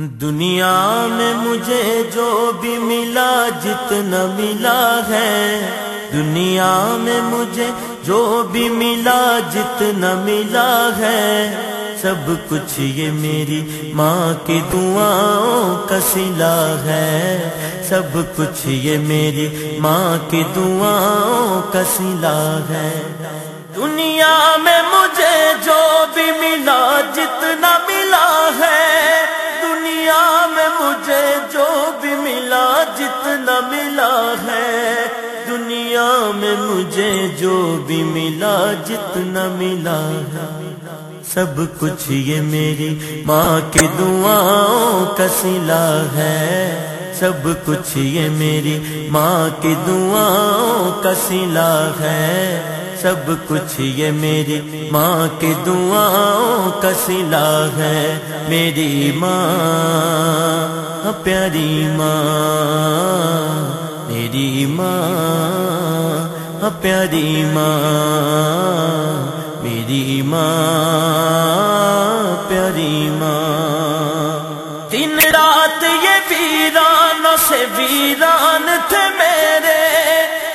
دنیا میں مجھے جو بھی ملا، جتنا ملا ہے۔ دنیا میں مجھے جو بھی ملا، جتنا ملا ہے۔ سب کچھ یہ میری ماں کی دعاؤں کا سلا ہے۔ سب کچھ یہ میری ماں کی دعاؤں کا سلا ہے۔ دنیا میں مجھے جو بھی ملا، جتنا ملا ہے۔ میں مجھے جو بھی ملا، جتنا ملا سب کچھ یہ میری ماں کی دعاؤں کا سلا ہے۔ سب کچھ یہ میری ماں کی دعاؤں کا سلا ہے۔ سب کچھ یہ میری ماں کی دعاؤں کا سلا ہے۔ میری ماں ہاں پیاری ماں۔ میری ماں پیاری ماں، میری ماں، پیاری ماں۔ دن رات یہ ویران سے ویران تھے میرے۔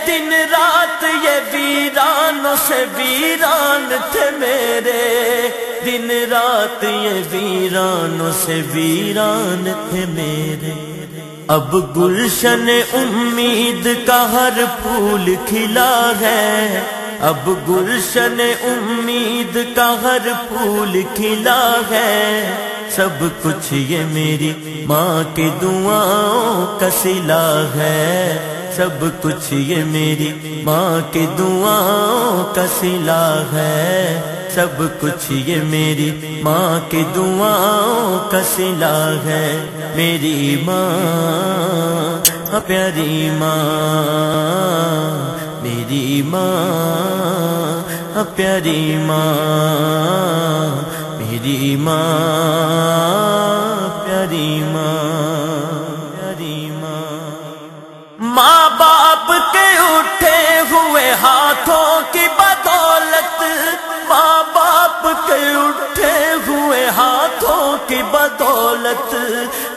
دن رات یہ ویران سے ویران تھے میرے۔ دن رات یہ ویران سے ویران تھے میرے۔ اب گلشن امید کا ہر پھول کھلا ہے۔ اب گلشن امید کا ہر پھول کھلا ہے۔ سب کچھ یہ میری ماں کی دعاؤں کا سلا ہے۔ سب کچھ یہ میری ماں کی دعاؤں کا سلا ہے۔ سب کچھ یہ میری ماں کی دعاؤں کا سلا ہے۔ میری ماں، پیاری ماں، میری ماں، پیاری ماں، میری ماں، پیاری ماں ماں۔ باپ کے اٹھے ہوئے ہاتھوں بدولت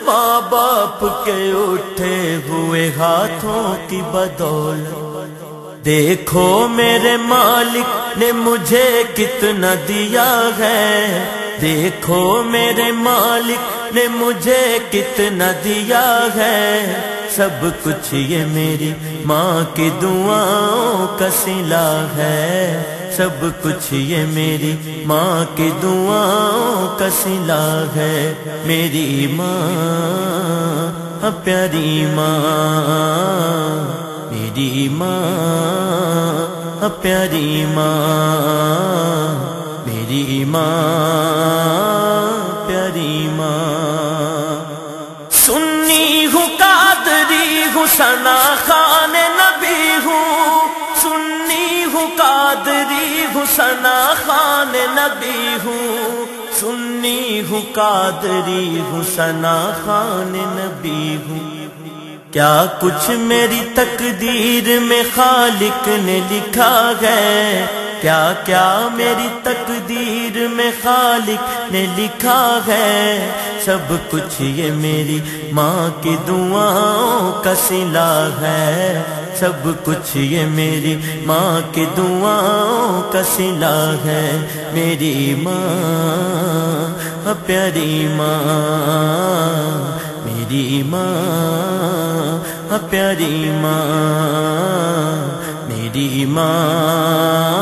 ماں باپ کے اٹھے ہوئے ہاتھوں کی بدولت۔ دیکھو میرے مالک نے مجھے کتنا دیا ہے۔ دیکھو میرے مالک نے مجھے کتنا دیا ہے۔ سب کچھ یہ میری ماں کی دعاؤں کا سلا ہے۔ سب کچھ یہ میری ماں کی دعاؤں کا سلا ہے۔ میری ماں ہاں پیاری ماں۔ میری ماں ہاں پیاری ماں۔ میری ماں، پیاری ماں۔ سنی ہوں، قادری ہوں، سنا سنا خان نبی ہوں، سنی ہوں، قادری ہوں، سنا خان نبی ہوں۔ کیا کچھ میری تقدیر میں خالق نے لکھا ہے؟ کیا کیا میری تقدیر میں خالق نے لکھا ہے؟ سب کچھ یہ میری ماں کی دعاؤں کا سلا ہے۔ سب کچھ یہ میری ماں کی دعاؤں کا سلا ہے۔ میری ماں پیاری ماں، میری ماں پیاری ماں، میری ماں۔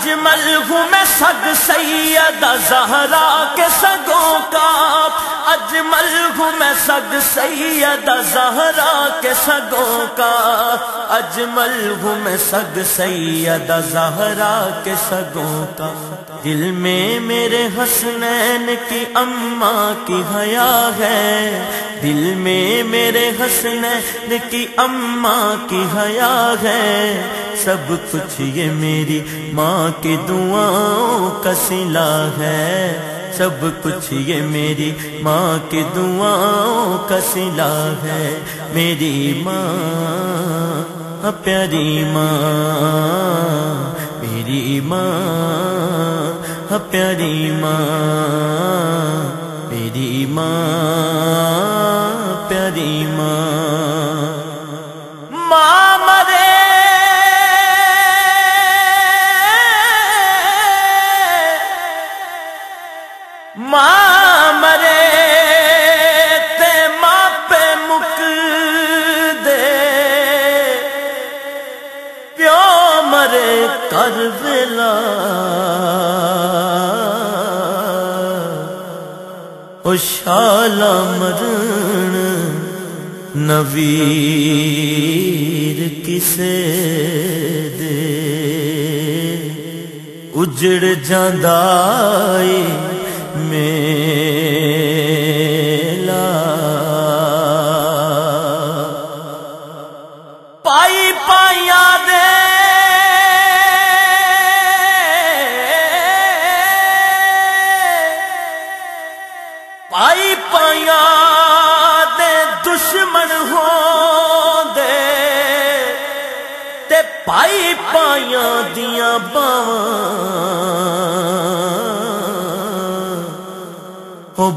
اجمل ہوں میں سگ سید زہرا کے سگوں کا۔ اجمل ہوں میں سگ سید زہرا کے سگوں کا۔ اجمل ہوں میں سگ سید زہرا کے سگوں کا۔ دل میں میرے حسنین کی اماں کی حیا ہے۔ دل میں میرے حسنین کی اماں کی حیا ہے۔ سب کچھ یہ میری ماں کی دعاؤں کا سلا ہے۔ سب کچھ یہ میری ماں کی دعاؤں کا سلا ہے۔ میری ماں ہاں ہاں پیاری ماں، میری ماں پیاری ماں، میری ماں، پیاری ماں۔ مرے کر او شالا مرن نویر کسے دے۔ اجڑ جاندائی میلا دیا باواں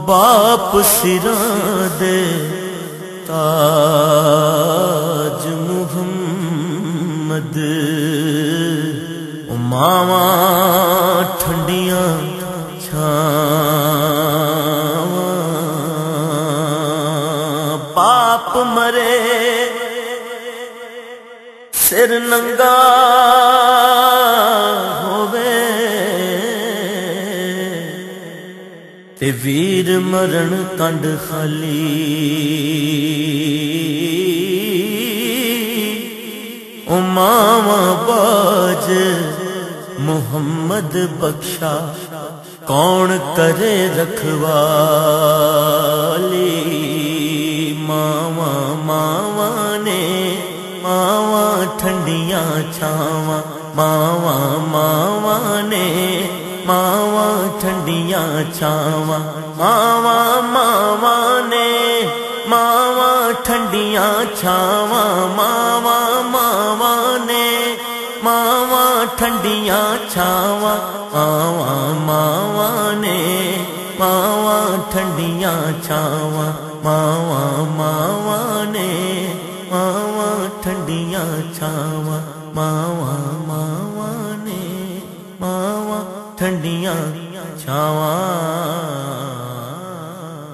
باپ سرا دے تاج محمد او ماوا ٹھنڈیاں چھاواں باپ مرے سر ننگا تے ویر مرن کنڈ خالی۔ او ماوا باج محمد بخشا، کون کرے رکھوالی؟ ماوا ماوا نے ماوا ٹھنڈیاں چھاواں ماوا ماوا نے ماوا ٹھنڈیاں چھاواں ماوا ماوا نے ماوا ٹھنڈیاں چھاواں ماوا ماوا نے ماوا ٹھنڈیاں چھاواں ماوا ماوا نے ماوا ٹھنڈیاں چھاواں ماوا ماوا نے ماوا ٹھنڈیاں چھاواں ماوا ماوا ٹھنڈیاں چھاواں